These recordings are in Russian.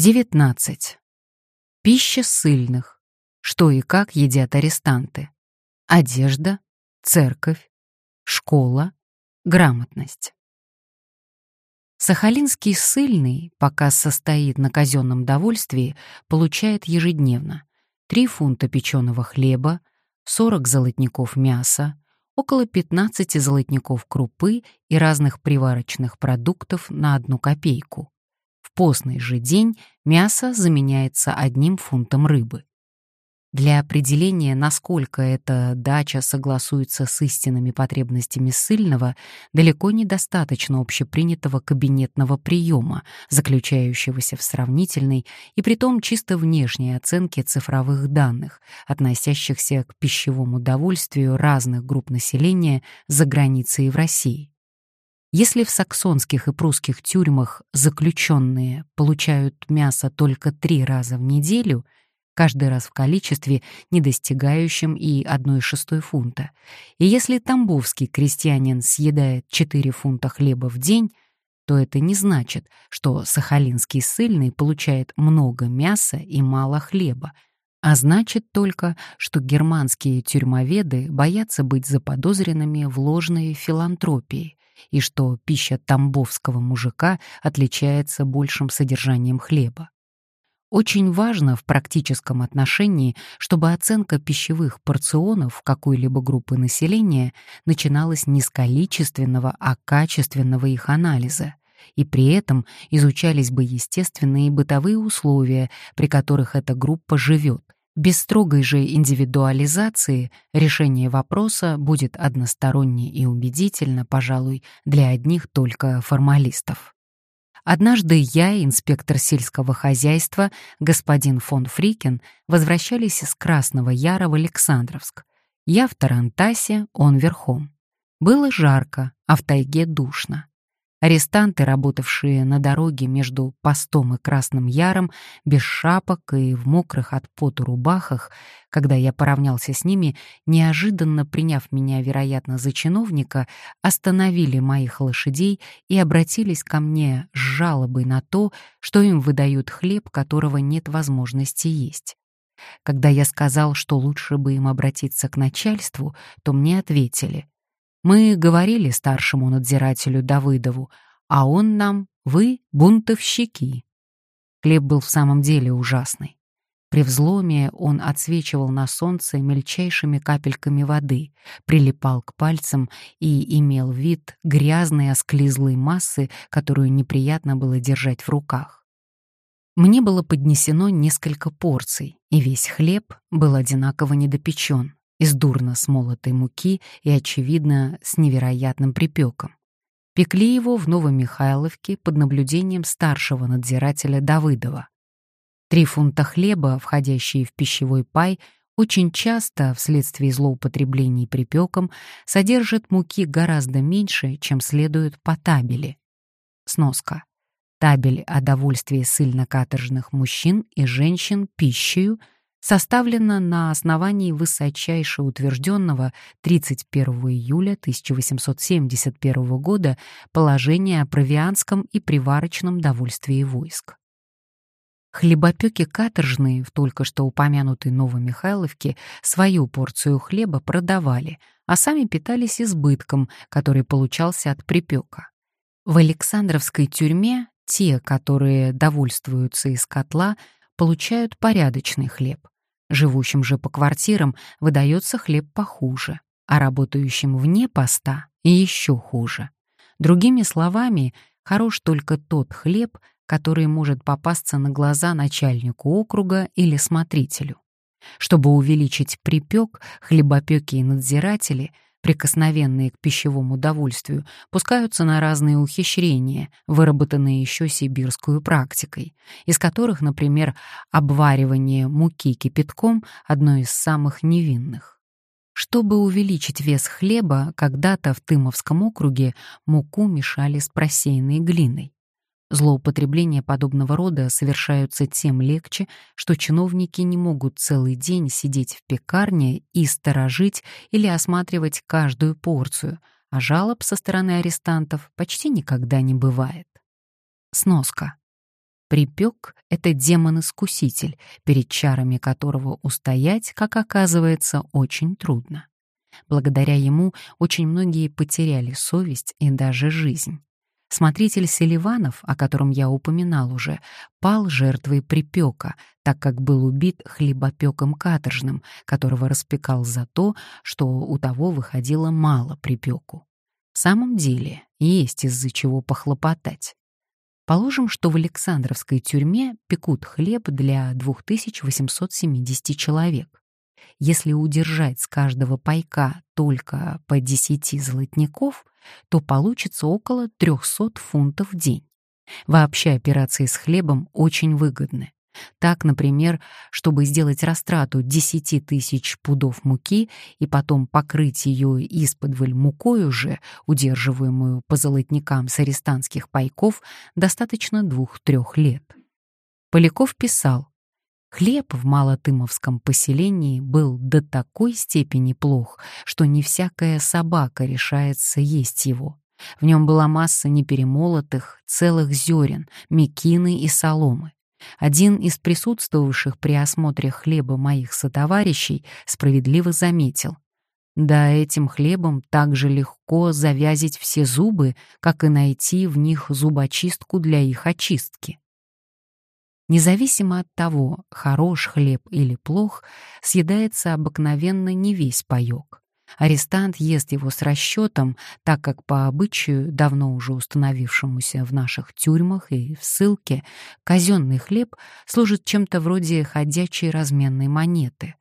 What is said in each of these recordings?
19. Пища ссыльных. Что и как едят арестанты. Одежда, церковь, школа, грамотность. Сахалинский ссыльный, пока состоит на казенном довольствии, получает ежедневно 3 фунта печеного хлеба, 40 золотников мяса, около 15 золотников крупы и разных приварочных продуктов на одну копейку постный же день мясо заменяется одним фунтом рыбы. Для определения, насколько эта дача согласуется с истинными потребностями ссыльного, далеко недостаточно общепринятого кабинетного приема, заключающегося в сравнительной и притом чисто внешней оценке цифровых данных, относящихся к пищевому довольствию разных групп населения за границей и в России. Если в саксонских и прусских тюрьмах заключенные получают мясо только три раза в неделю, каждый раз в количестве, не достигающем и 1,6 фунта, и если тамбовский крестьянин съедает 4 фунта хлеба в день, то это не значит, что сахалинский ссыльный получает много мяса и мало хлеба, а значит только, что германские тюрьмоведы боятся быть заподозренными в ложной филантропии, и что пища тамбовского мужика отличается большим содержанием хлеба. Очень важно в практическом отношении, чтобы оценка пищевых порционов какой-либо группы населения начиналась не с количественного, а качественного их анализа, и при этом изучались бы естественные бытовые условия, при которых эта группа живет, без строгой же индивидуализации решение вопроса будет односторонне и убедительно, пожалуй, для одних только формалистов. Однажды я инспектор сельского хозяйства, господин фон Фрикин, возвращались из Красного Яра в Александровск. Я в Тарантасе, он верхом. Было жарко, а в тайге душно. Арестанты, работавшие на дороге между постом и Красным Яром, без шапок и в мокрых от пота рубахах, когда я поравнялся с ними, неожиданно приняв меня, вероятно, за чиновника, остановили моих лошадей и обратились ко мне с жалобой на то, что им выдают хлеб, которого нет возможности есть. Когда я сказал, что лучше бы им обратиться к начальству, то мне ответили — мы говорили старшему надзирателю Давыдову, а он нам «Вы бунтовщики». Хлеб был в самом деле ужасный. При взломе он отсвечивал на солнце мельчайшими капельками воды, прилипал к пальцам и имел вид грязной осклизлой массы, которую неприятно было держать в руках. Мне было поднесено несколько порций, и весь хлеб был одинаково недопечен из дурно смолотой муки и, очевидно, с невероятным припеком. Пекли его в Новомихайловке под наблюдением старшего надзирателя Давыдова. Три фунта хлеба, входящие в пищевой пай, очень часто, вследствие злоупотреблений припеком, содержат муки гораздо меньше, чем следует по табели. Сноска. Табель о довольствии ссыльно-каторжных мужчин и женщин пищею — составлена на основании высочайше утвержденного 31 июля 1871 года положения о провианском и приварочном довольствии войск. Хлебопеки каторжные в только что упомянутой Новомихайловке свою порцию хлеба продавали, а сами питались избытком, который получался от припека. В Александровской тюрьме те, которые довольствуются из котла, получают порядочный хлеб. Живущим же по квартирам выдается хлеб похуже, а работающим вне поста еще хуже. Другими словами, хорош только тот хлеб, который может попасться на глаза начальнику округа или смотрителю. Чтобы увеличить припек, хлебопеки и надзиратели — прикосновенные к пищевому удовольствию, пускаются на разные ухищрения, выработанные еще сибирскую практикой, из которых, например, обваривание муки кипятком — одно из самых невинных. Чтобы увеличить вес хлеба, когда-то в Тымовском округе муку мешали с просеянной глиной. Злоупотребления подобного рода совершаются тем легче, что чиновники не могут целый день сидеть в пекарне и сторожить или осматривать каждую порцию, а жалоб со стороны арестантов почти никогда не бывает. Сноска. Припек — это демон-искуситель, перед чарами которого устоять, как оказывается, очень трудно. Благодаря ему очень многие потеряли совесть и даже жизнь. Смотритель Селиванов, о котором я упоминал уже, пал жертвой припека, так как был убит хлебопеком каторжным, которого распекал за то, что у того выходило мало припеку. В самом деле, есть из-за чего похлопотать. Положим, что в Александровской тюрьме пекут хлеб для 2870 человек. Если удержать с каждого пайка только по 10 золотников, то получится около 300 фунтов в день. Вообще операции с хлебом очень выгодны. Так, например, чтобы сделать растрату 10 тысяч пудов муки и потом покрыть ее исподволь мукой уже, удерживаемую по золотникам с арестантских пайков, достаточно двух-трех лет. Поляков писал, Хлеб в Малотымовском поселении был до такой степени плох, что не всякая собака решается есть его. В нем была масса неперемолотых, целых зерен, мекины и соломы. Один из присутствовавших при осмотре хлеба моих сотоварищей справедливо заметил. Да этим хлебом так же легко завязить все зубы, как и найти в них зубочистку для их очистки. Независимо от того, хорош хлеб или плох, съедается обыкновенно не весь паёк. Арестант ест его с расчетом, так как по обычаю, давно уже установившемуся в наших тюрьмах и в ссылке, казенный хлеб служит чем-то вроде ходячей разменной монеты.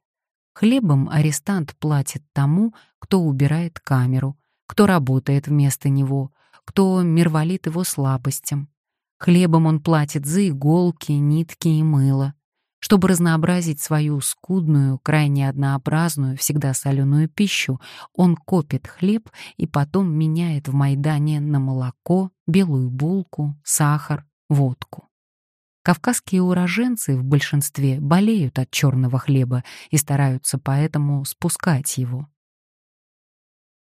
Хлебом арестант платит тому, кто убирает камеру, кто работает вместо него, кто мирволит его слабостям. Хлебом он платит за иголки, нитки и мыло. Чтобы разнообразить свою скудную, крайне однообразную, всегда соленую пищу, он копит хлеб и потом меняет в Майдане на молоко, белую булку, сахар, водку. Кавказские уроженцы в большинстве болеют от черного хлеба и стараются поэтому спускать его.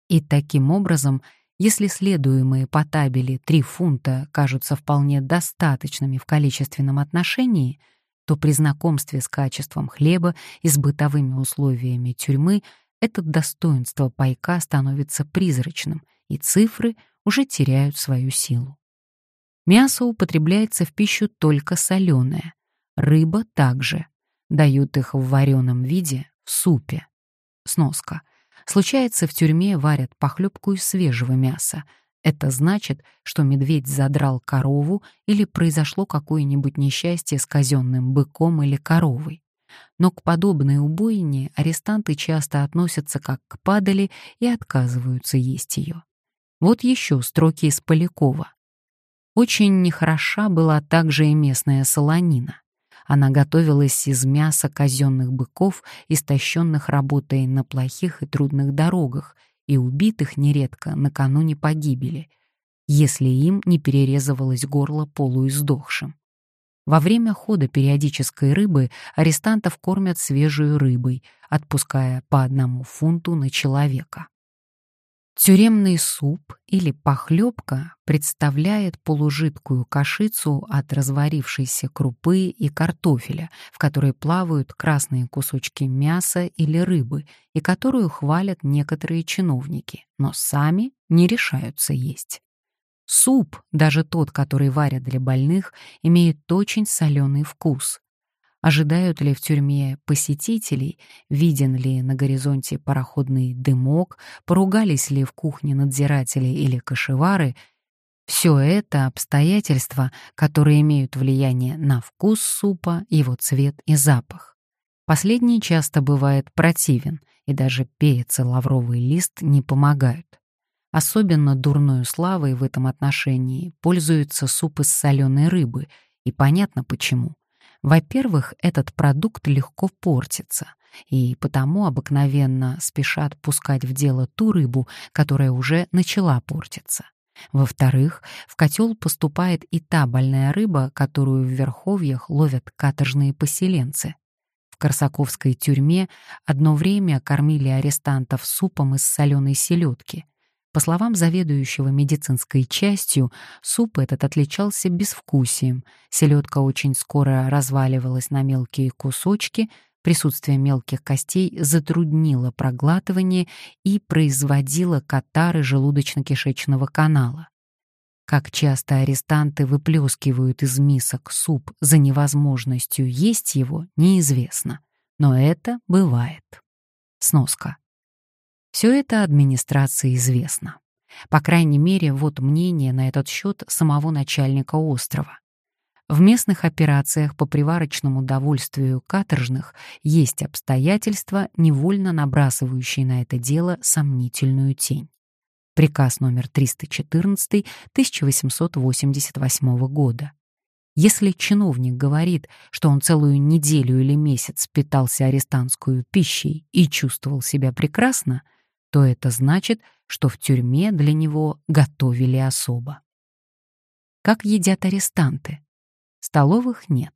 И таким образом, если следуемые по табели 3 фунта кажутся вполне достаточными в количественном отношении — то при знакомстве с качеством хлеба и с бытовыми условиями тюрьмы это достоинство пайка становится призрачным, и цифры уже теряют свою силу. Мясо употребляется в пищу только соленое, рыба также. Дают их в вареном виде, в супе. Сноска. Случается, в тюрьме варят похлебку из свежего мяса, это значит, что медведь задрал корову или произошло какое-нибудь несчастье с казенным быком или коровой. Но к подобной убойне арестанты часто относятся как к падали и отказываются есть ее. Вот еще строки из Полякова. Очень нехороша была также и местная солонина. Она готовилась из мяса казенных быков, истощенных работой на плохих и трудных дорогах, и убитых нередко накануне погибели, если им не перерезывалось горло полуиздохшим. Во время хода периодической рыбы арестантов кормят свежей рыбой, отпуская по одному фунту на человека. Тюремный суп или похлебка представляет полужидкую кашицу от разварившейся крупы и картофеля, в которой плавают красные кусочки мяса или рыбы, и которую хвалят некоторые чиновники, но сами не решаются есть. Суп, даже тот, который варят для больных, имеет очень соленый вкус, ожидают ли в тюрьме посетителей, виден ли на горизонте пароходный дымок, поругались ли в кухне надзиратели или кошевары — все это обстоятельства, которые имеют влияние на вкус супа, его цвет и запах. Последний часто бывает противен, и даже перец и лавровый лист не помогают. Особенно дурной славой в этом отношении пользуются суп из соленой рыбы, и понятно почему. Во-первых, этот продукт легко портится, и потому обыкновенно спешат пускать в дело ту рыбу, которая уже начала портиться. Во-вторых, в котел поступает и та больная рыба, которую в верховьях ловят каторжные поселенцы. В Корсаковской тюрьме одно время кормили арестантов супом из соленой селедки. По словам заведующего медицинской частью, суп этот отличался безвкусием, селедка очень скоро разваливалась на мелкие кусочки, присутствие мелких костей затруднило проглатывание и производило катары желудочно-кишечного канала. Как часто арестанты выплескивают из мисок суп за невозможностью есть его, неизвестно. Но это бывает. Сноска. Все это администрации известно. По крайней мере, вот мнение на этот счет самого начальника острова. В местных операциях по приварочному довольствию каторжных есть обстоятельства, невольно набрасывающие на это дело сомнительную тень. Приказ номер 314 1888 года. Если чиновник говорит, что он целую неделю или месяц питался арестантскую пищей и чувствовал себя прекрасно, то это значит, что в тюрьме для него готовили особо. Как едят арестанты? Столовых нет.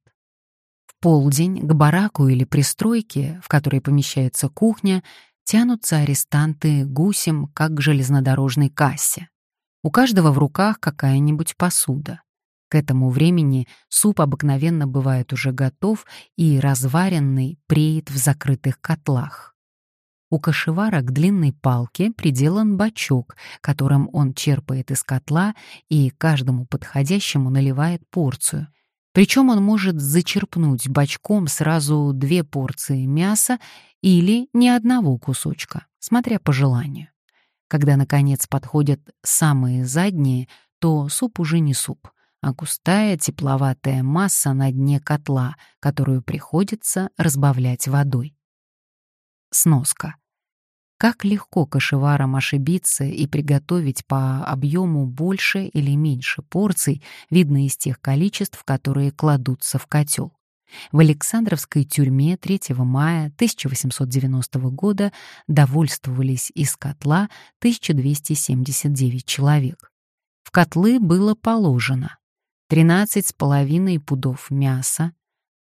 В полдень к бараку или пристройке, в которой помещается кухня, тянутся арестанты гусем, как к железнодорожной кассе. У каждого в руках какая-нибудь посуда. К этому времени суп обыкновенно бывает уже готов и разваренный преет в закрытых котлах. У кошевара к длинной палке приделан бачок, которым он черпает из котла и каждому подходящему наливает порцию. Причем он может зачерпнуть бачком сразу две порции мяса или ни одного кусочка, смотря по желанию. Когда, наконец, подходят самые задние, то суп уже не суп — а густая тепловатая масса на дне котла, которую приходится разбавлять водой. Сноска. Как легко кошеварам ошибиться и приготовить по объему больше или меньше порций, видно из тех количеств, которые кладутся в котел. В Александровской тюрьме 3 мая 1890 года довольствовались из котла 1279 человек. В котлы было положено 13,5 пудов мяса,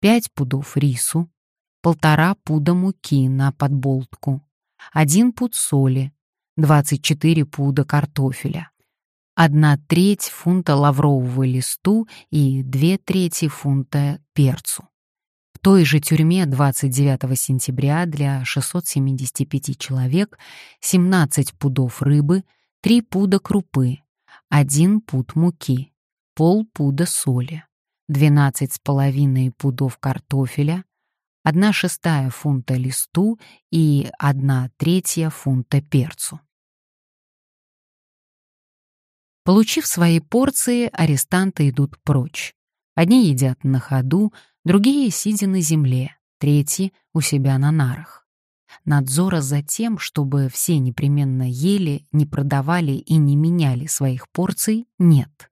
5 пудов рису, полтора пуда муки на подболтку, 1 пуд соли, 24 пуда картофеля, 1 треть фунта лаврового листу и 2 трети фунта перцу. В той же тюрьме 29 сентября для 675 человек 17 пудов рыбы, 3 пуда крупы, 1 пуд муки, полпуда соли, 12,5 пудов картофеля, 1 шестая фунта листу и 1 третья фунта перцу. Получив свои порции, арестанты идут прочь. Одни едят на ходу, другие сидя на земле, третьи у себя на нарах. Надзора за тем, чтобы все непременно ели, не продавали и не меняли своих порций, нет.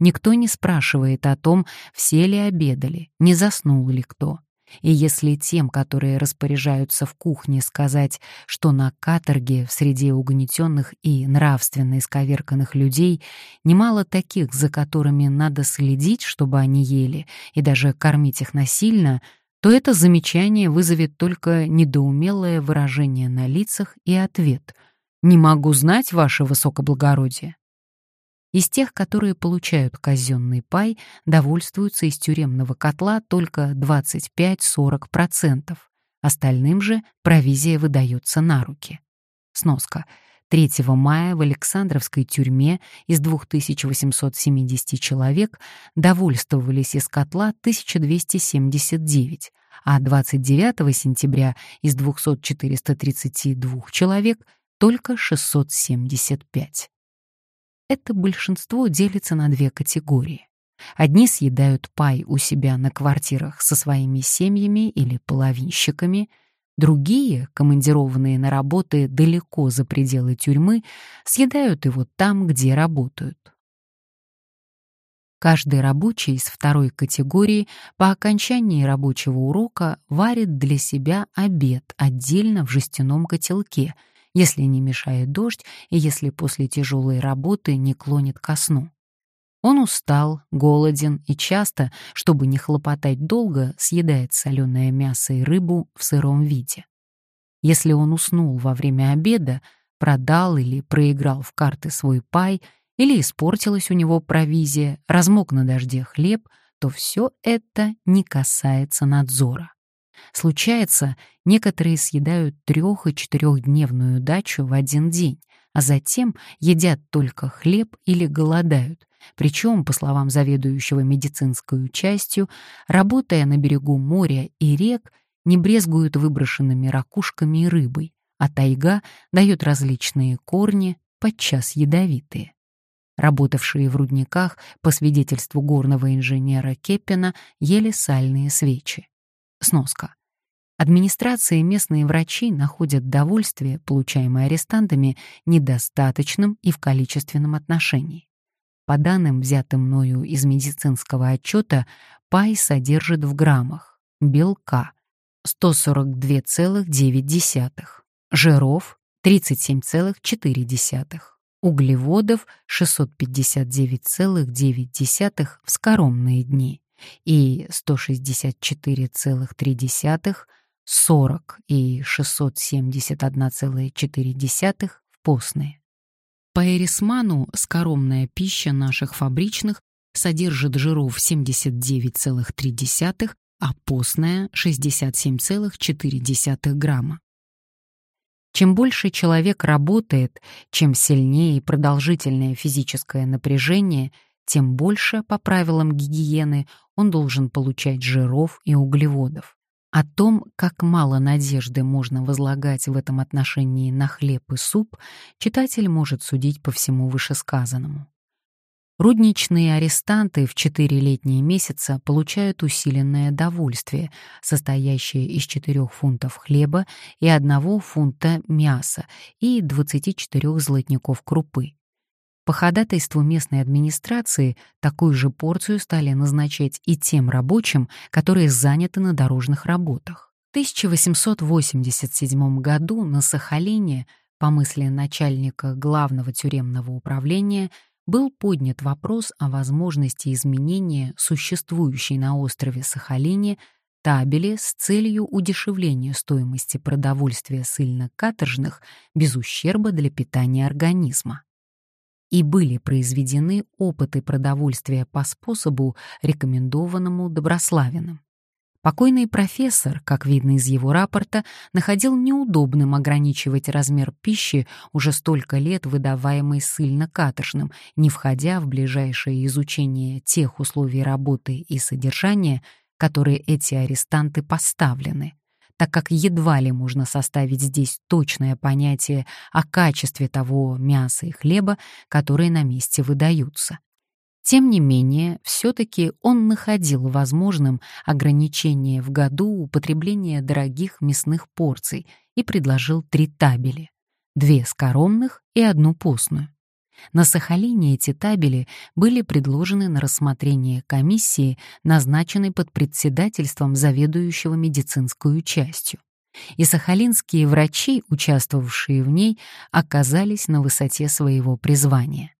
Никто не спрашивает о том, все ли обедали, не заснул ли кто. И если тем, которые распоряжаются в кухне, сказать, что на каторге в среде угнетенных и нравственно исковерканных людей немало таких, за которыми надо следить, чтобы они ели, и даже кормить их насильно, то это замечание вызовет только недоумелое выражение на лицах и ответ «Не могу знать, ваше высокоблагородие». Из тех, которые получают казенный пай, довольствуются из тюремного котла только 25-40%. Остальным же провизия выдается на руки. Сноска. 3 мая в Александровской тюрьме из 2870 человек довольствовались из котла 1279, а 29 сентября из 200-432 человек только 675 это большинство делится на две категории. Одни съедают пай у себя на квартирах со своими семьями или половинщиками, другие, командированные на работы далеко за пределы тюрьмы, съедают его там, где работают. Каждый рабочий из второй категории по окончании рабочего урока варит для себя обед отдельно в жестяном котелке — если не мешает дождь и если после тяжелой работы не клонит ко сну. Он устал, голоден и часто, чтобы не хлопотать долго, съедает соленое мясо и рыбу в сыром виде. Если он уснул во время обеда, продал или проиграл в карты свой пай, или испортилась у него провизия, размок на дожде хлеб, то все это не касается надзора. Случается, некоторые съедают трех- и четырехдневную дачу в один день, а затем едят только хлеб или голодают. Причем, по словам заведующего медицинской частью, работая на берегу моря и рек, не брезгуют выброшенными ракушками и рыбой, а тайга дает различные корни, подчас ядовитые. Работавшие в рудниках, по свидетельству горного инженера Кеппина, ели сальные свечи. Сноска. Администрация и местные врачи находят довольствие, получаемое арестантами, недостаточным и в количественном отношении. По данным, взятым мною из медицинского отчета, пай содержит в граммах белка 142,9, жиров 37,4, углеводов 659,9 в скоромные дни и 164,3 40 и 671,4 в постные. По Эрисману скоромная пища наших фабричных содержит жиров 79,3, а постная — 67,4 грамма. Чем больше человек работает, чем сильнее и продолжительное физическое напряжение, тем больше, по правилам гигиены, он должен получать жиров и углеводов. О том, как мало надежды можно возлагать в этом отношении на хлеб и суп, читатель может судить по всему вышесказанному. Рудничные арестанты в четыре летние месяца получают усиленное довольствие, состоящее из 4 фунтов хлеба и 1 фунта мяса и 24 золотников крупы. По ходатайству местной администрации такую же порцию стали назначать и тем рабочим, которые заняты на дорожных работах. В 1887 году на Сахалине, по мысли начальника главного тюремного управления, был поднят вопрос о возможности изменения существующей на острове Сахалине табели с целью удешевления стоимости продовольствия ссыльно-каторжных без ущерба для питания организма и были произведены опыты продовольствия по способу, рекомендованному Доброславиным. Покойный профессор, как видно из его рапорта, находил неудобным ограничивать размер пищи, уже столько лет выдаваемой ссыльно-каторжным, не входя в ближайшее изучение тех условий работы и содержания, которые эти арестанты поставлены так как едва ли можно составить здесь точное понятие о качестве того мяса и хлеба, которые на месте выдаются. Тем не менее, все-таки он находил возможным ограничение в году употребления дорогих мясных порций и предложил три табели — две скоромных и одну постную. На Сахалине эти табели были предложены на рассмотрение комиссии, назначенной под председательством заведующего медицинскую частью. И сахалинские врачи, участвовавшие в ней, оказались на высоте своего призвания.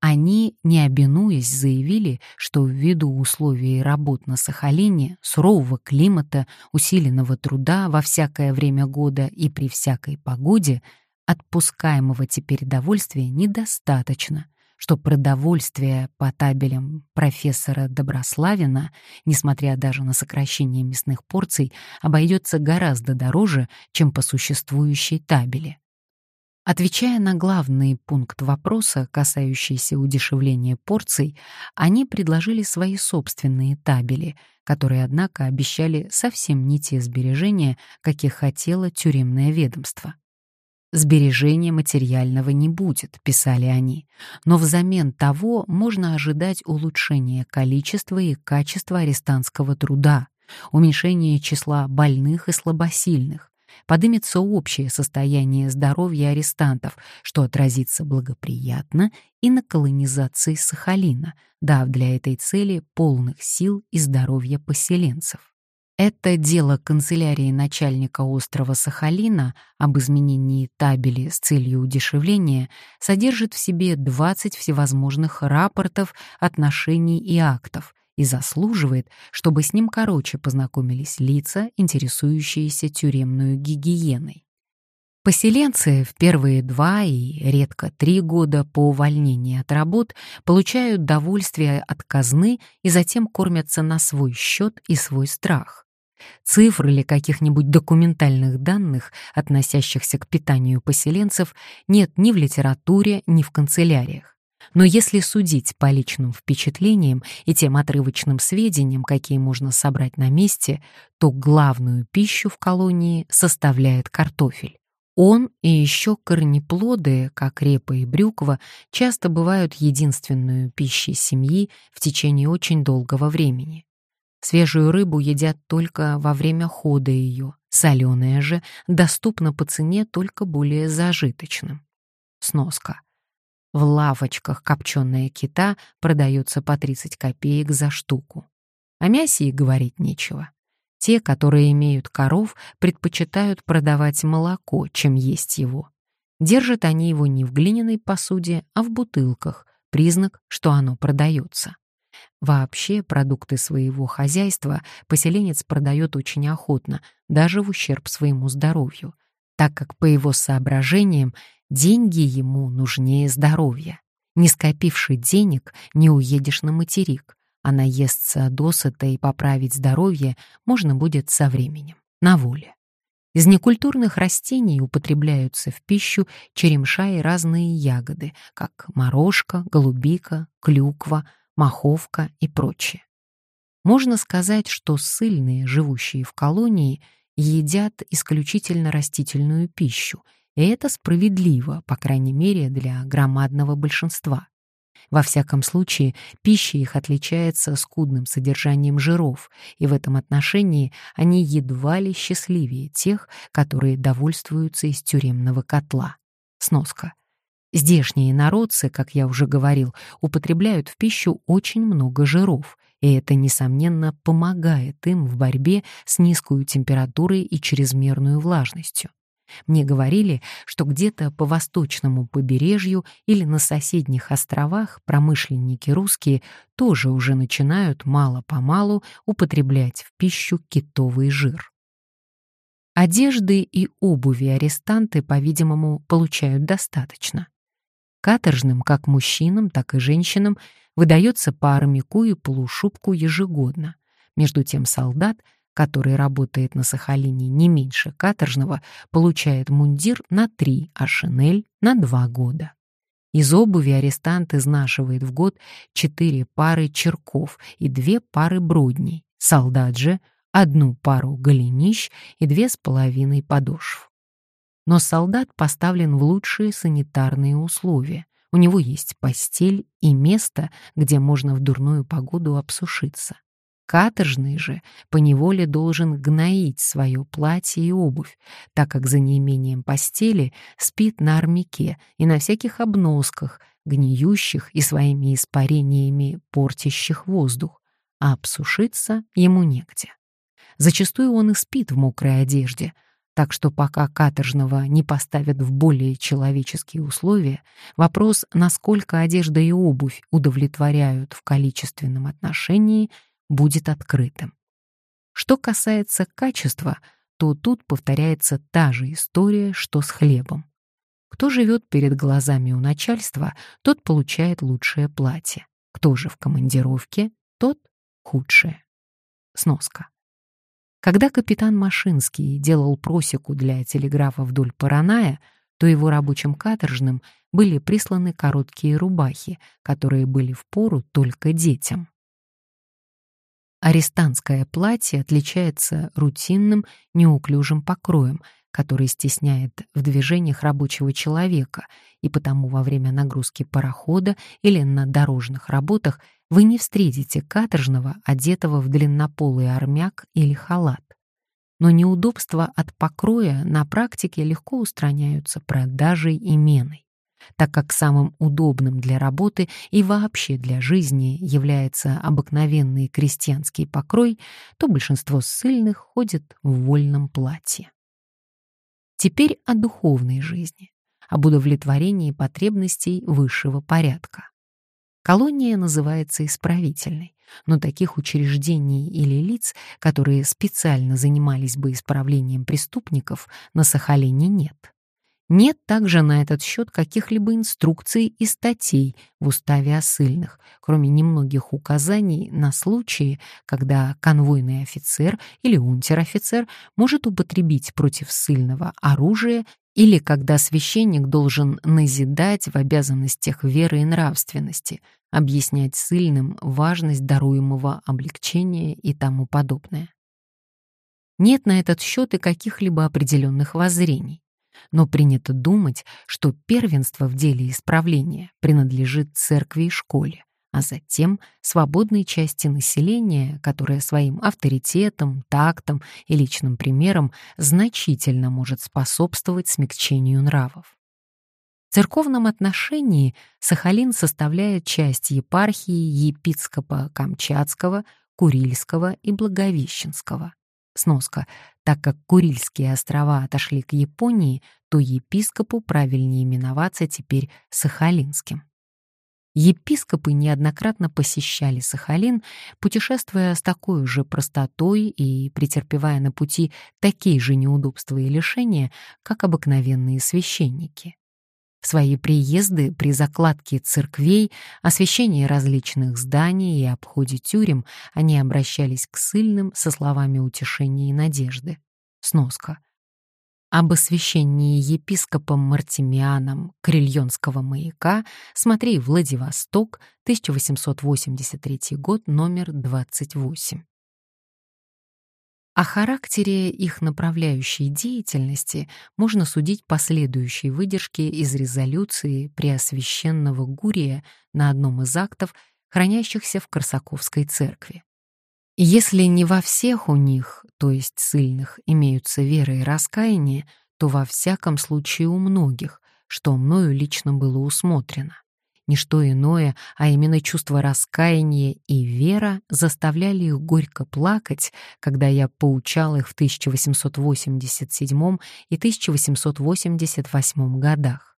Они, не обинуясь, заявили, что ввиду условий работ на Сахалине, сурового климата, усиленного труда во всякое время года и при всякой погоде — отпускаемого теперь довольствия недостаточно, что продовольствие по табелям профессора Доброславина, несмотря даже на сокращение мясных порций, обойдется гораздо дороже, чем по существующей табели. Отвечая на главный пункт вопроса, касающийся удешевления порций, они предложили свои собственные табели, которые, однако, обещали совсем не те сбережения, каких хотело тюремное ведомство. Сбережения материального не будет, писали они, но взамен того можно ожидать улучшения количества и качества арестантского труда, уменьшения числа больных и слабосильных, подымется общее состояние здоровья арестантов, что отразится благоприятно и на колонизации Сахалина, дав для этой цели полных сил и здоровья поселенцев. Это дело канцелярии начальника острова Сахалина об изменении табели с целью удешевления содержит в себе 20 всевозможных рапортов, отношений и актов и заслуживает, чтобы с ним короче познакомились лица, интересующиеся тюремной гигиеной. Поселенцы в первые два и редко три года по увольнении от работ получают довольствие от казны и затем кормятся на свой счет и свой страх. Цифр или каких-нибудь документальных данных, относящихся к питанию поселенцев, нет ни в литературе, ни в канцеляриях. Но если судить по личным впечатлениям и тем отрывочным сведениям, какие можно собрать на месте, то главную пищу в колонии составляет картофель. Он и еще корнеплоды, как репа и брюква, часто бывают единственной пищей семьи в течение очень долгого времени. Свежую рыбу едят только во время хода ее, соленая же доступна по цене только более зажиточным. Сноска. В лавочках копченая кита продается по 30 копеек за штуку. О мясе и говорить нечего. Те, которые имеют коров, предпочитают продавать молоко, чем есть его. Держат они его не в глиняной посуде, а в бутылках, признак, что оно продается. Вообще продукты своего хозяйства поселенец продает очень охотно, даже в ущерб своему здоровью, так как, по его соображениям, деньги ему нужнее здоровья. Не скопивший денег, не уедешь на материк, а наесться досыта и поправить здоровье можно будет со временем, на воле. Из некультурных растений употребляются в пищу черемша и разные ягоды, как морожка, голубика, клюква, маховка и прочее. Можно сказать, что ссыльные, живущие в колонии, едят исключительно растительную пищу, и это справедливо, по крайней мере, для громадного большинства. Во всяком случае, пища их отличается скудным содержанием жиров, и в этом отношении они едва ли счастливее тех, которые довольствуются из тюремного котла. Сноска. Здешние народцы, как я уже говорил, употребляют в пищу очень много жиров, и это, несомненно, помогает им в борьбе с низкой температурой и чрезмерной влажностью. Мне говорили, что где-то по восточному побережью или на соседних островах промышленники русские тоже уже начинают мало-помалу употреблять в пищу китовый жир. Одежды и обуви арестанты, по-видимому, получают достаточно. Каторжным как мужчинам, так и женщинам выдается по армяку и полушубку ежегодно. Между тем солдат — который работает на Сахалине не меньше каторжного, получает мундир на три, а шинель — на два года. Из обуви арестант изнашивает в год четыре пары черков и две пары бродней, солдат же — одну пару голенищ и две с половиной подошв. Но солдат поставлен в лучшие санитарные условия. У него есть постель и место, где можно в дурную погоду обсушиться. Каторжный же поневоле должен гноить свое платье и обувь, так как за неимением постели спит на армяке и на всяких обносках, гниющих и своими испарениями портящих воздух, а обсушиться ему негде. Зачастую он и спит в мокрой одежде, так что пока каторжного не поставят в более человеческие условия, вопрос, насколько одежда и обувь удовлетворяют в количественном отношении — будет открытым. Что касается качества, то тут повторяется та же история, что с хлебом. Кто живет перед глазами у начальства, тот получает лучшее платье. Кто же в командировке, тот худшее. Сноска. Когда капитан Машинский делал просеку для телеграфа вдоль Параная, то его рабочим каторжным были присланы короткие рубахи, которые были в пору только детям. Арестантское платье отличается рутинным, неуклюжим покроем, который стесняет в движениях рабочего человека, и потому во время нагрузки парохода или на дорожных работах вы не встретите каторжного, одетого в длиннополый армяк или халат. Но неудобства от покроя на практике легко устраняются продажей и меной так как самым удобным для работы и вообще для жизни является обыкновенный крестьянский покрой, то большинство ссыльных ходит в вольном платье. Теперь о духовной жизни, об удовлетворении потребностей высшего порядка. Колония называется исправительной, но таких учреждений или лиц, которые специально занимались бы исправлением преступников, на Сахалине нет. Нет также на этот счет каких-либо инструкций и статей в уставе осыльных, кроме немногих указаний на случаи, когда конвойный офицер или унтер-офицер может употребить против ссыльного оружие или когда священник должен назидать в обязанностях веры и нравственности, объяснять ссыльным важность даруемого облегчения и тому подобное. Нет на этот счет и каких-либо определенных воззрений но принято думать, что первенство в деле исправления принадлежит церкви и школе, а затем свободной части населения, которая своим авторитетом, тактом и личным примером значительно может способствовать смягчению нравов. В церковном отношении Сахалин составляет часть епархии епископа Камчатского, Курильского и Благовещенского. Сноска. Так как Курильские острова отошли к Японии, то епископу правильнее именоваться теперь Сахалинским. Епископы неоднократно посещали Сахалин, путешествуя с такой же простотой и претерпевая на пути такие же неудобства и лишения, как обыкновенные священники. Свои приезды при закладке церквей, освещении различных зданий и обходе тюрем они обращались к сыльным со словами утешения и надежды. Сноска. Об освящении епископом Мартимианом Крильонского маяка смотри «Владивосток», 1883 год, номер 28. О характере их направляющей деятельности можно судить по следующей выдержке из резолюции Преосвященного Гурия на одном из актов, хранящихся в Корсаковской церкви. Если не во всех у них, то есть сильных, имеются вера и раскаяние, то во всяком случае у многих, что мною лично было усмотрено. Ничто иное, а именно чувство раскаяния и вера заставляли их горько плакать, когда я поучал их в 1887 и 1888 годах.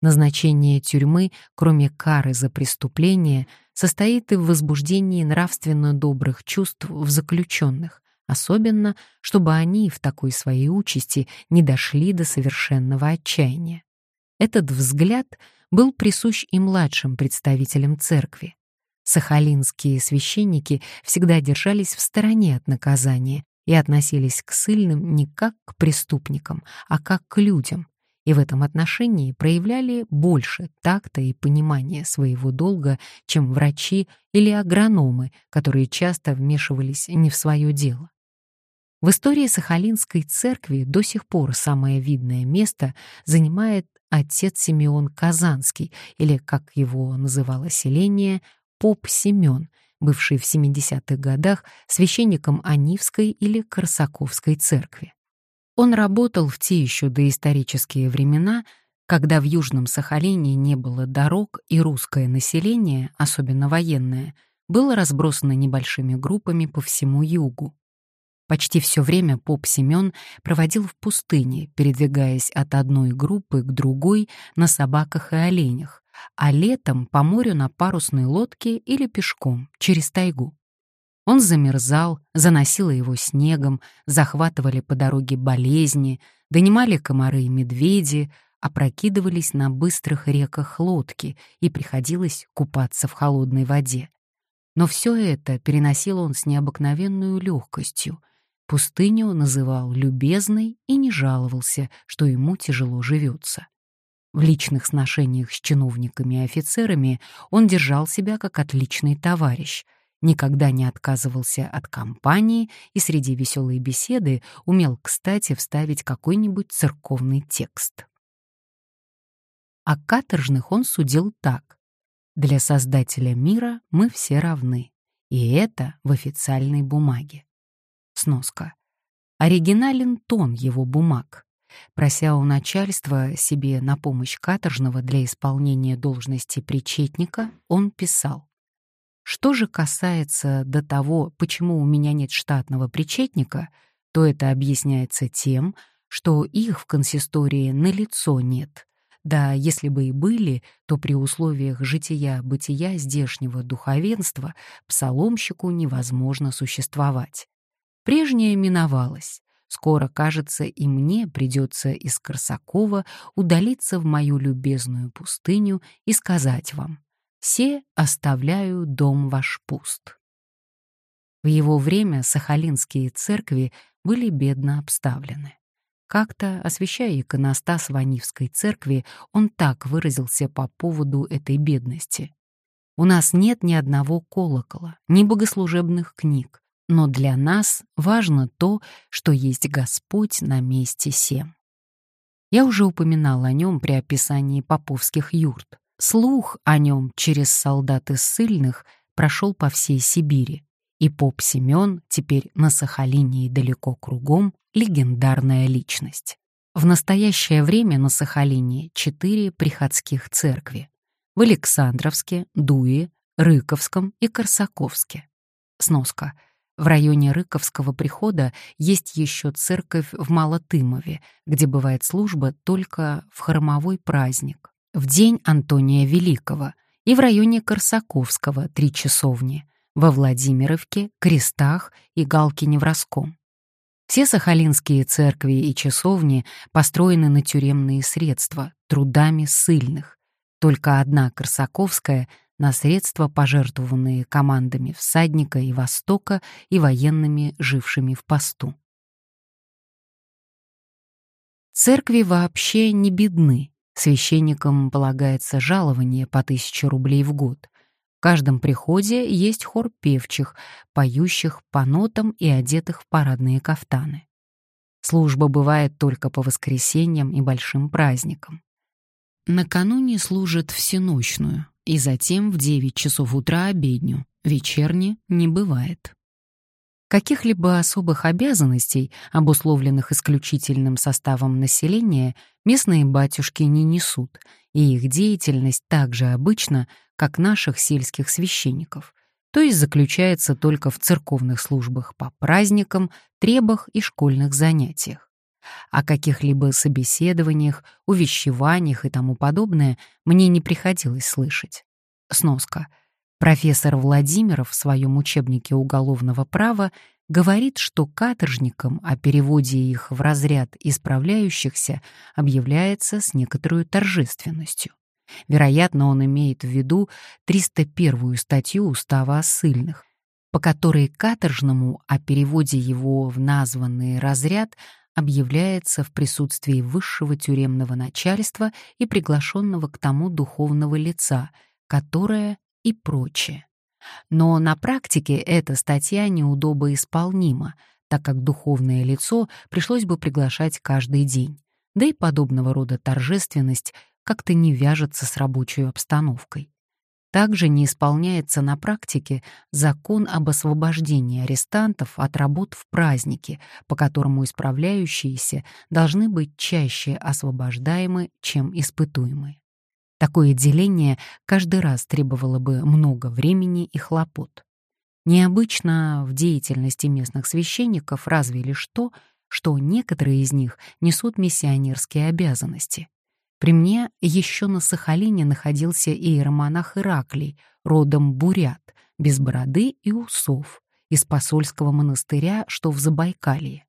Назначение тюрьмы, кроме кары за преступление, состоит и в возбуждении нравственно добрых чувств в заключенных, особенно, чтобы они в такой своей участи не дошли до совершенного отчаяния. Этот взгляд — был присущ и младшим представителям церкви. Сахалинские священники всегда держались в стороне от наказания и относились к сыльным не как к преступникам, а как к людям, и в этом отношении проявляли больше такта и понимания своего долга, чем врачи или агрономы, которые часто вмешивались не в свое дело. В истории Сахалинской церкви до сих пор самое видное место занимает отец Симеон Казанский, или, как его называло селение, поп Семен, бывший в 70-х годах священником Анивской или Корсаковской церкви. Он работал в те еще доисторические времена, когда в Южном Сахалине не было дорог и русское население, особенно военное, было разбросано небольшими группами по всему югу. Почти все время поп Семен проводил в пустыне, передвигаясь от одной группы к другой на собаках и оленях, а летом по морю на парусной лодке или пешком через тайгу. Он замерзал, заносило его снегом, захватывали по дороге болезни, донимали комары и медведи, опрокидывались на быстрых реках лодки и приходилось купаться в холодной воде. Но все это переносил он с необыкновенной легкостью, Пустыню называл любезной и не жаловался, что ему тяжело живется. В личных сношениях с чиновниками и офицерами он держал себя как отличный товарищ, никогда не отказывался от компании и среди веселой беседы умел, кстати, вставить какой-нибудь церковный текст. О каторжных он судил так. Для Создателя мира мы все равны, и это в официальной бумаге. Сноска. Оригинален тон его бумаг. Прося у начальства себе на помощь каторжного для исполнения должности причетника, он писал. Что же касается до того, почему у меня нет штатного причетника, то это объясняется тем, что их в консистории на лицо нет. Да, если бы и были, то при условиях жития-бытия здешнего духовенства псаломщику невозможно существовать. Прежнее миновалось. Скоро, кажется, и мне придется из Корсакова удалиться в мою любезную пустыню и сказать вам «Се оставляю дом ваш пуст». В его время сахалинские церкви были бедно обставлены. Как-то, освещая иконостас Ванивской церкви, он так выразился по поводу этой бедности. «У нас нет ни одного колокола, ни богослужебных книг, но для нас важно то, что есть Господь на месте сем». Я уже упоминал о нем при описании поповских юрт. Слух о нем через солдат из ссыльных прошел по всей Сибири, и поп Семен теперь на Сахалине и далеко кругом легендарная личность. В настоящее время на Сахалине четыре приходских церкви — в Александровске, Дуе, Рыковском и Корсаковске. Сноска. В районе Рыковского прихода есть еще церковь в Малотымове, где бывает служба только в хромовой праздник, в день Антония Великого, и в районе Корсаковского три часовни, во Владимировке, Крестах и Галкине-Вроском. Все сахалинские церкви и часовни построены на тюремные средства, трудами ссыльных. Только одна Корсаковская — на средства, пожертвованные командами всадника и Востока и военными, жившими в посту. Церкви вообще не бедны. Священникам полагается жалование по тысяче рублей в год, в каждом приходе есть хор певчих, поющих по нотам и одетых в парадные кафтаны. Служба бывает только по воскресеньям и большим праздникам. Накануне служат всеночную, и затем в 9 часов утра обедню, вечерне не бывает. Каких-либо особых обязанностей, обусловленных исключительным составом населения, местные батюшки не несут, и их деятельность так же обычна, как наших сельских священников, то есть заключается только в церковных службах по праздникам, требах и школьных занятиях. О каких-либо собеседованиях, увещеваниях и тому подобное мне не приходилось слышать. Сноска. Профессор Владимиров в своем учебнике уголовного права говорит, что каторжникам о переводе их в разряд исправляющихся объявляется с некоторой торжественностью. Вероятно, он имеет в виду 301-ю статью Устава о ссыльных, по которой каторжному о переводе его в названный разряд объявляется в присутствии высшего тюремного начальства и приглашенного к тому духовного лица, которое и прочее. Но на практике эта статья неудобоисполнима, так как духовное лицо пришлось бы приглашать каждый день. Да и подобного рода торжественность как-то не вяжется с рабочей обстановкой. Также не исполняется на практике закон об освобождении арестантов от работ в праздники, по которому исправляющиеся должны быть чаще освобождаемы, чем испытуемые. Такое деление каждый раз требовало бы много времени и хлопот. Необычно в деятельности местных священников разве лишь то, что некоторые из них несут миссионерские обязанности. При мне еще на Сахалине находился иеромонах Ираклий, родом бурят, без бороды и усов, из посольского монастыря, что в Забайкалье.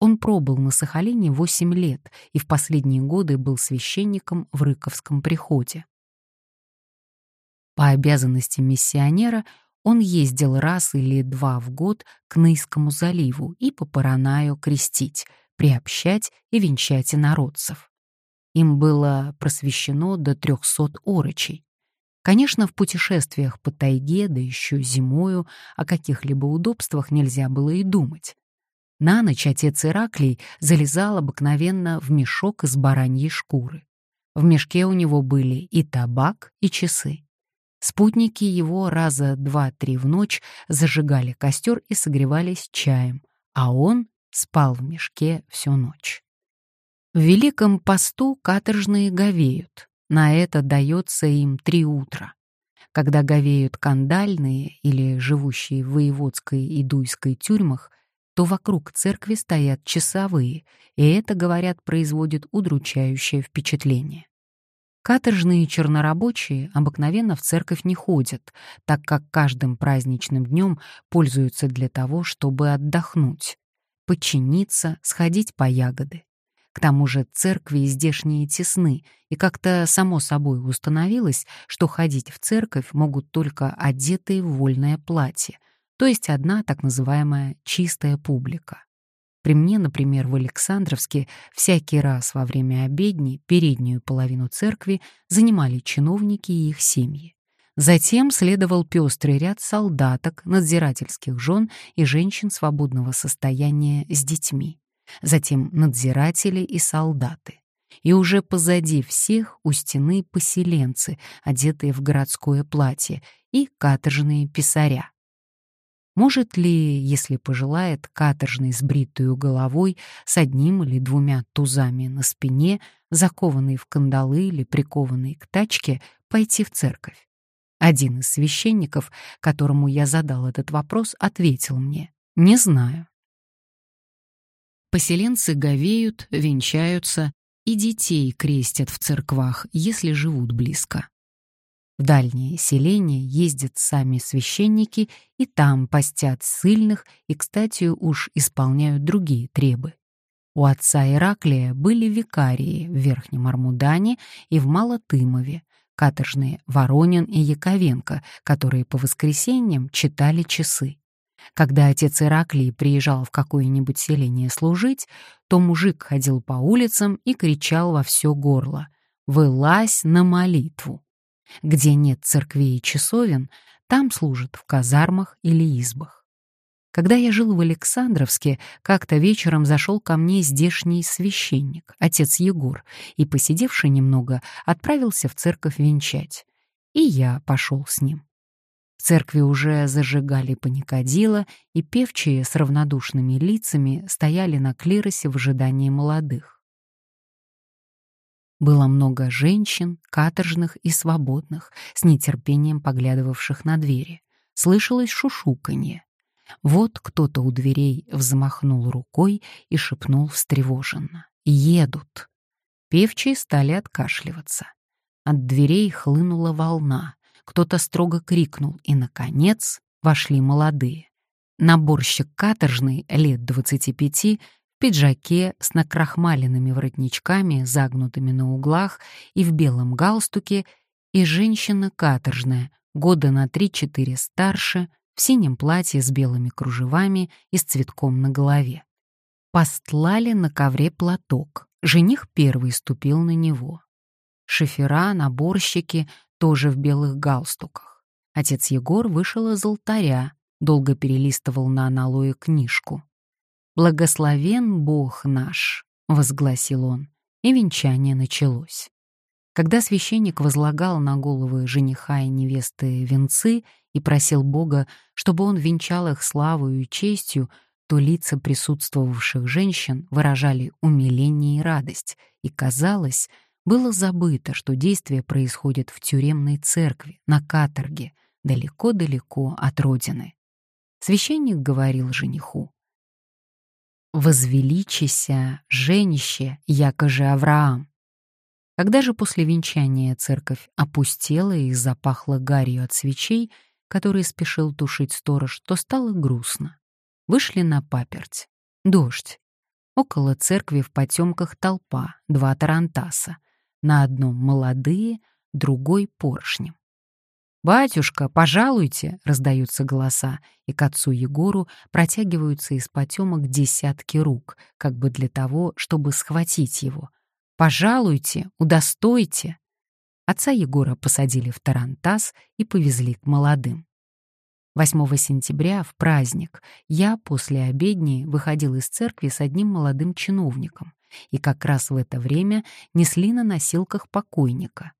Он пробыл на Сахалине 8 лет и в последние годы был священником в Рыковском приходе. По обязанности миссионера он ездил раз или два в год к Нейскому заливу и по Паранаю крестить, приобщать и венчать инородцев. Им было просвещено до трехсот орочей. Конечно, в путешествиях по тайге, да еще зимою, о каких-либо удобствах нельзя было и думать. На ночь отец Ираклий залезал обыкновенно в мешок из бараньей шкуры. В мешке у него были и табак, и часы. Спутники его раза два-три в ночь зажигали костер и согревались чаем, а он спал в мешке всю ночь. В Великом посту каторжные говеют. На это дается им три утра. Когда говеют кандальные или живущие в воеводской и дуйской тюрьмах, то вокруг церкви стоят часовые, и это, говорят, производит удручающее впечатление. Каторжные чернорабочие обыкновенно в церковь не ходят, так как каждым праздничным днем пользуются для того, чтобы отдохнуть. подчиниться, сходить по ягоды. К тому же церкви здешние тесны, и как-то само собой установилось, что ходить в церковь могут только одетые в вольное платье, то есть одна так называемая чистая публика. При мне, например, в Александровске всякий раз во время обедни переднюю половину церкви занимали чиновники и их семьи. Затем следовал пестрый ряд солдаток, надзирательских жен и женщин свободного состояния с детьми. Затем надзиратели и солдаты. И уже позади всех у стены поселенцы, одетые в городское платье, и каторжные писаря. Может ли, если пожелает, каторжный с бритую головой, с одним или двумя тузами на спине, закованный в кандалы или прикованный к тачке, пойти в церковь? Один из священников, которому я задал этот вопрос, ответил мне «Не знаю». Поселенцы говеют, венчаются и детей крестят в церквах, если живут близко. В дальние селения ездят сами священники и там постят сильных и, кстати, уж исполняют другие требы. У отца Ираклия были викарии в Верхнем Армудане и в Малотымове, каторжные Воронин и Яковенко, которые по воскресеньям читали часы. Когда отец Ираклий приезжал в какое-нибудь селение служить, то мужик ходил по улицам и кричал во все горло «Вылазь на молитву!». Где нет церквей и часовен, там служат в казармах или избах. Когда я жил в Александровске, как-то вечером зашел ко мне здешний священник, отец Егор, и, посидевший немного, отправился в церковь венчать. И я пошел с ним. Церкви уже зажигали паникадила, и певчие с равнодушными лицами стояли на клиросе в ожидании молодых. Было много женщин, каторжных и свободных, с нетерпением поглядывавших на двери. Слышалось шушуканье. Вот кто-то у дверей взмахнул рукой и шепнул встревоженно. «Едут!» Певчие стали откашливаться. От дверей хлынула волна. Кто-то строго крикнул, и, наконец, вошли молодые. Наборщик каторжный, лет двадцати пяти, в пиджаке с накрахмаленными воротничками, загнутыми на углах, и в белом галстуке, и женщина каторжная, года на три-четыре старше, в синем платье с белыми кружевами и с цветком на голове. Постлали на ковре платок. Жених первый ступил на него. Шофера, наборщики тоже в белых галстуках. Отец Егор вышел из алтаря, долго перелистывал на аналое книжку. «Благословен Бог наш», — возгласил он, и венчание началось. Когда священник возлагал на головы жениха и невесты венцы и просил Бога, чтобы он венчал их славою и честью, то лица присутствовавших женщин выражали умиление и радость, и, казалось, было забыто, что действие происходит в тюремной церкви, на каторге, далеко-далеко от родины. Священник говорил жениху, «Возвеличися, женище, яко же Авраам, когда же после венчания церковь опустела и запахла гарью от свечей, которые спешил тушить сторож, то стало грустно. Вышли на паперть. Дождь. Около церкви в потемках толпа, два тарантаса. На одном молодые, другой поршнем. «Батюшка, пожалуйте!» — раздаются голоса, и к отцу Егору протягиваются из потемок десятки рук, как бы для того, чтобы схватить его — Пожалуйте, удостойте. Отца Егора посадили в тарантас и повезли к молодым. 8 сентября, в праздник, я после обедни выходил из церкви с одним молодым чиновником, и как раз в это время несли на носилках покойника.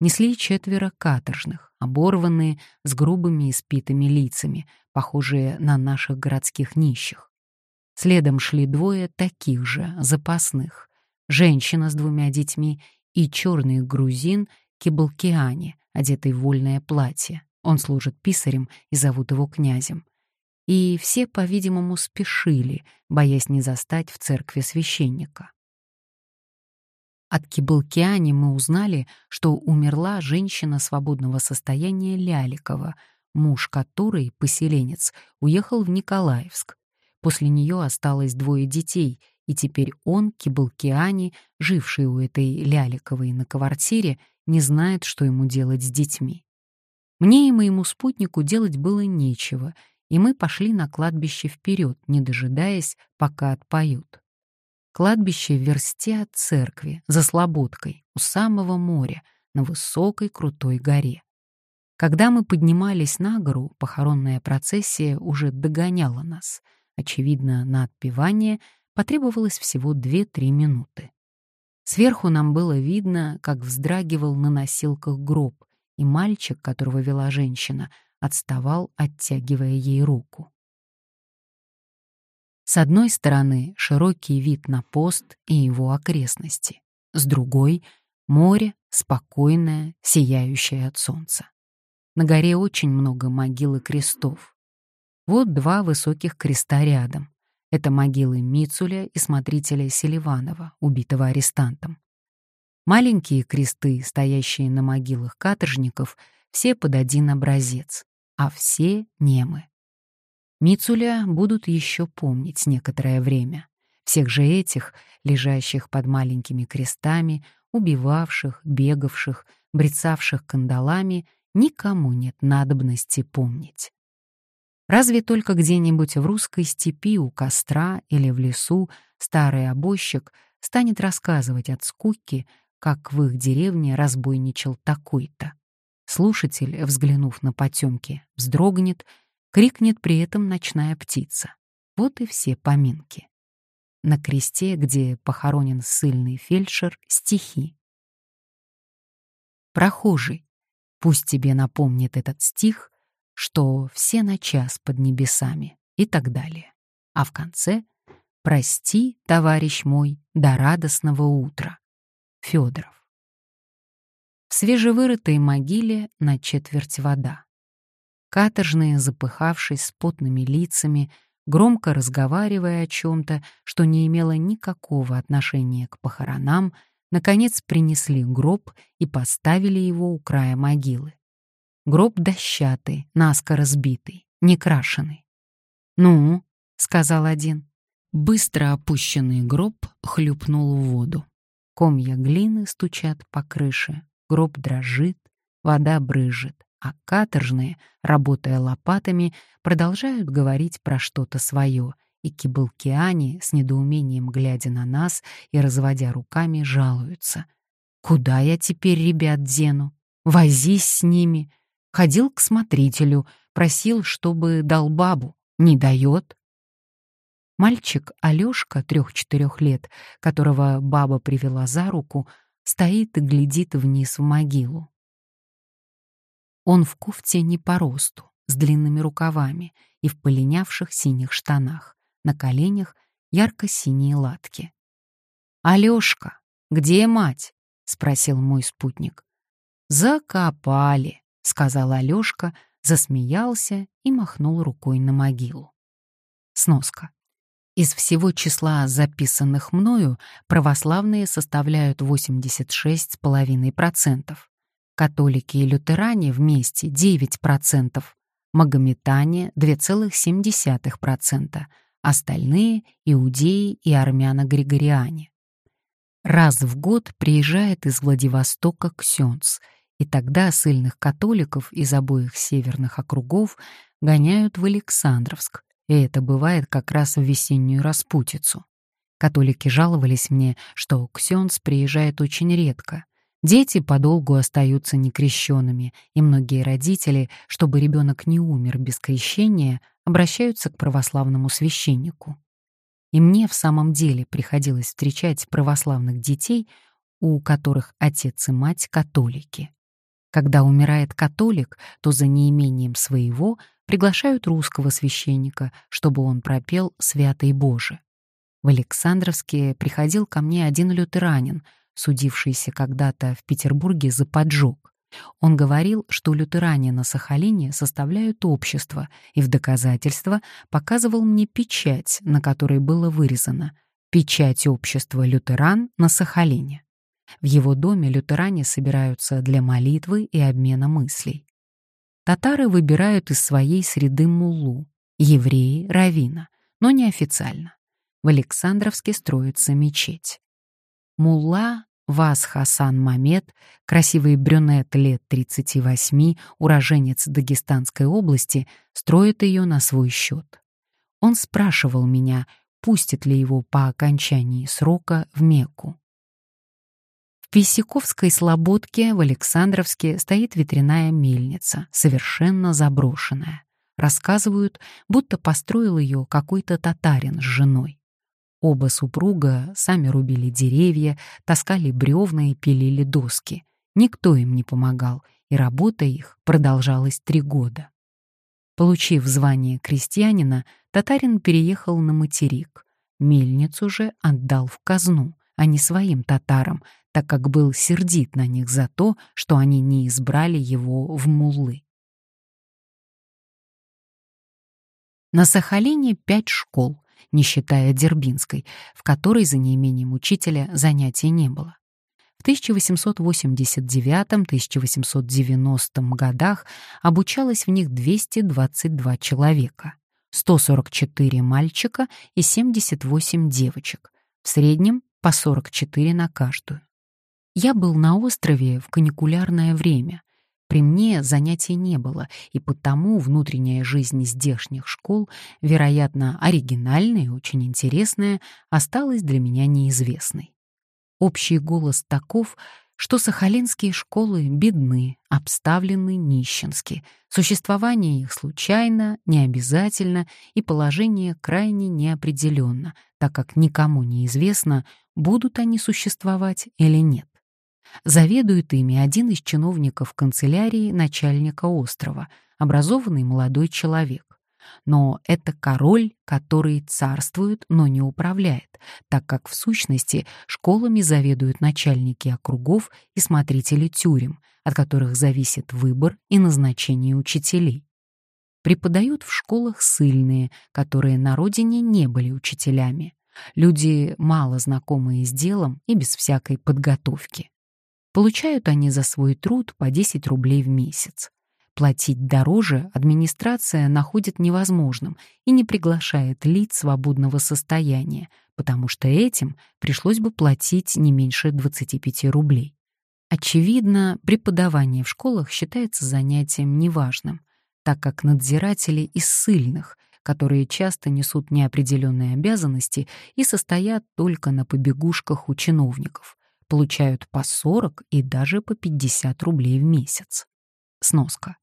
Несли четверо каторжных, оборванные, с грубыми и спитыми лицами, похожие на наших городских нищих. Следом шли двое таких же, запасных женщина с двумя детьми и черный грузин Кибалкиане, одетый в вольное платье. Он служит писарем и зовут его князем. И все, по-видимому, спешили, боясь не застать в церкви священника. От Кибалкиани мы узнали, что умерла женщина свободного состояния Ляликова, муж которой, поселенец, уехал в Николаевск. после нее осталось двое детей, и теперь он, Кибалкиани, живший у этой Ляликовой на квартире, не знает, что ему делать с детьми. Мне и моему спутнику делать было нечего, и мы пошли на кладбище вперед, не дожидаясь, пока отпоют. Кладбище в версте от церкви, за Слободкой, у самого моря, на высокой крутой горе. Когда мы поднимались на гору, похоронная процессия уже догоняла нас. Очевидно, на отпевание потребовалось всего 2-3 минуты. Сверху нам было видно, как вздрагивал на носилках гроб, и мальчик, которого вела женщина, отставал, оттягивая ей руку. С одной стороны широкий вид на пост и его окрестности, с другой — море, спокойное, сияющее от солнца. На горе очень много могил и крестов. Вот два высоких креста рядом. Это могилы Мицуля и смотрителя Селиванова, убитого арестантом. Маленькие кресты, стоящие на могилах каторжников, все под один образец, а все немы. Мицуля будут еще помнить некоторое время. Всех же этих, лежащих под маленькими крестами, убивавших, бегавших, брецавших кандалами, никому нет надобности помнить. Разве только где-нибудь в русской степи у костра или в лесу старый обойщик станет рассказывать от скуки, как в их деревне разбойничал такой-то. Слушатель, взглянув на потемки, вздрогнет, крикнет при этом ночная птица. Вот и все поминки. На кресте, где похоронен сыльный фельдшер, стихи. Прохожий, пусть тебе напомнит этот стих, что все на час под небесами и так далее. А в конце «Прости, товарищ мой, до радостного утра». Федоров. В свежевырытой могиле на четверть вода. Каторжные, запыхавшись с потными лицами, громко разговаривая о чем-то, что не имело никакого отношения к похоронам, наконец принесли гроб и поставили его у края могилы. Гроб дощатый, наскоро сбитый, не крашеный. «Ну», — сказал один. Быстро опущенный гроб хлюпнул в воду. Комья глины стучат по крыше, гроб дрожит, вода брызжет, а каторжные, работая лопатами, продолжают говорить про что-то свое, и кибалкиане, с недоумением глядя на нас и разводя руками, жалуются. «Куда я теперь ребят дену? Возись с ними!» Ходил к смотрителю, просил, чтобы дал бабу. Не дает. Мальчик Алёшка, трех-четырех лет, которого баба привела за руку, стоит и глядит вниз в могилу. Он в кофте не по росту, с длинными рукавами и в полинявших синих штанах, на коленях ярко-синие латки. «Алёшка, где мать?» — спросил мой спутник. «Закопали», — сказал Алёшка, засмеялся и махнул рукой на могилу. Сноска. Из всего числа записанных мною православные составляют 86,5%, католики и лютеране вместе 9%, магометане 2,7%, остальные — иудеи и армяно-григориане. Раз в год приезжает из Владивостока Ксенц, и тогда сильных католиков из обоих северных округов гоняют в Александровск, и это бывает как раз в весеннюю распутицу. Католики жаловались мне, что Ксенц приезжает очень редко. Дети подолгу остаются некрещенными, и многие родители, чтобы ребенок не умер без крещения, обращаются к православному священнику. И мне в самом деле приходилось встречать православных детей, у которых отец и мать католики. Когда умирает католик, то за неимением своего приглашают русского священника, чтобы он пропел «Святый Боже». В Александровске приходил ко мне один лютеранин, судившийся когда-то в Петербурге за поджог. Он говорил, что лютеране на Сахалине составляют общество, и в доказательство показывал мне печать, на которой было вырезано «Печать общества лютеран на Сахалине». В его доме лютеране собираются для молитвы и обмена мыслей. Татары выбирают из своей среды муллу, евреи — равина, но неофициально. В Александровске строится мечеть. Мулла Вас Хасан Мамед, красивый брюнет лет 38, уроженец Дагестанской области, строит ее на свой счет. Он спрашивал меня, пустит ли его по окончании срока в Мекку. В Писяковской слободке в Александровске стоит ветряная мельница, совершенно заброшенная. Рассказывают, будто построил ее какой-то татарин с женой. Оба супруга сами рубили деревья, таскали бревна и пилили доски. Никто им не помогал, и работа их продолжалась три года. Получив звание крестьянина, татарин переехал на материк. Мельницу же отдал в казну, а не своим татарам, так как был сердит на них за то, что они не избрали его в муллы. На Сахалине пять школ, не считая Дербинской, в которой за неимением учителя занятий не было. В 1889-1890 годах обучалось в них 222 человека, 144 мальчика и 78 девочек, в среднем по 44 на каждую. Я был на острове в каникулярное время, при мне занятий не было, и потому внутренняя жизнь здешних школ, вероятно, оригинальная и очень интересная, осталась для меня неизвестной. Общий голос таков, что сахалинские школы бедны, обставлены нищенски, существование их случайно, необязательно и положение крайне неопределенно, так как никому не известно, будут они существовать или нет. Заведует ими один из чиновников канцелярии начальника острова, образованный молодой человек. Но это король, который царствует, но не управляет, так как в сущности школами заведуют начальники округов и смотрители тюрем, от которых зависит выбор и назначение учителей. Преподают в школах сыльные, которые на родине не были учителями. Люди, мало знакомые с делом и без всякой подготовки. Получают они за свой труд по 10 рублей в месяц. Платить дороже администрация находит невозможным и не приглашает лиц свободного состояния, потому что этим пришлось бы платить не меньше 25 рублей. Очевидно, преподавание в школах считается занятием неважным, так как надзиратели из ссыльных, которые часто несут неопределенные обязанности и состоят только на побегушках у чиновников, получают по 40 и даже по 50 рублей в месяц. Сноска.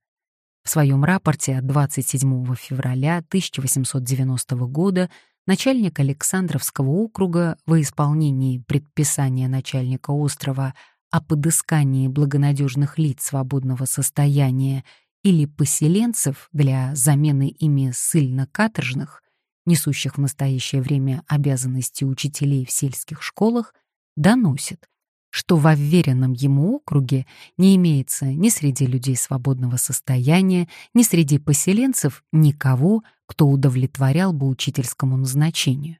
В своем рапорте от 27 февраля 1890 года начальник Александровского округа во исполнении предписания начальника острова о подыскании благонадежных лиц свободного состояния или поселенцев для замены ими ссыльно-каторжных, несущих в настоящее время обязанности учителей в сельских школах, доносит, что в уверенном ему округе не имеется ни среди людей свободного состояния, ни среди поселенцев никого, кто удовлетворял бы учительскому назначению.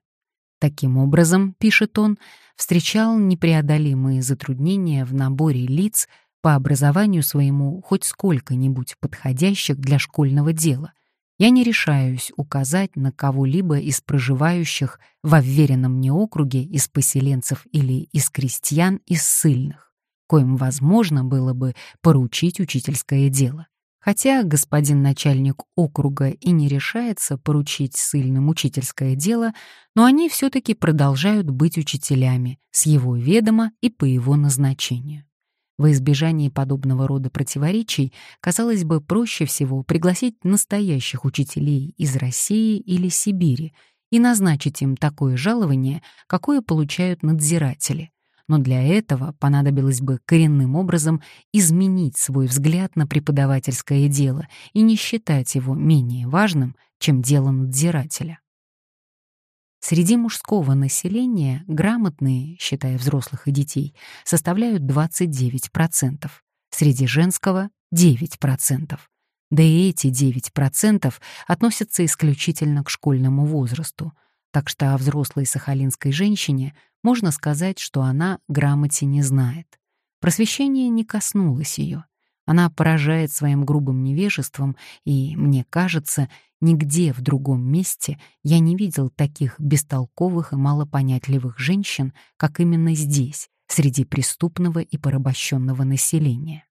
Таким образом, пишет он, встречал непреодолимые затруднения в наборе лиц по образованию своему хоть сколько-нибудь подходящих для школьного дела — я не решаюсь указать на кого-либо из проживающих в уверенном мне округе из поселенцев или из крестьян из ссыльных, коим возможно было бы поручить учительское дело. Хотя господин начальник округа и не решается поручить ссыльным учительское дело, но они все-таки продолжают быть учителями с его ведома и по его назначению. Во избежании подобного рода противоречий, казалось бы, проще всего пригласить настоящих учителей из России или Сибири и назначить им такое жалование, какое получают надзиратели. Но для этого понадобилось бы коренным образом изменить свой взгляд на преподавательское дело и не считать его менее важным, чем дело надзирателя. Среди мужского населения грамотные, считая взрослых и детей, составляют 29%, среди женского — 9%. Да и эти 9% относятся исключительно к школьному возрасту, так что о взрослой сахалинской женщине можно сказать, что она грамоте не знает. Просвещение не коснулось ее. Она поражает своим грубым невежеством, и, мне кажется, нигде в другом месте я не видел таких бестолковых и малопонятливых женщин, как именно здесь, среди преступного и порабощенного населения.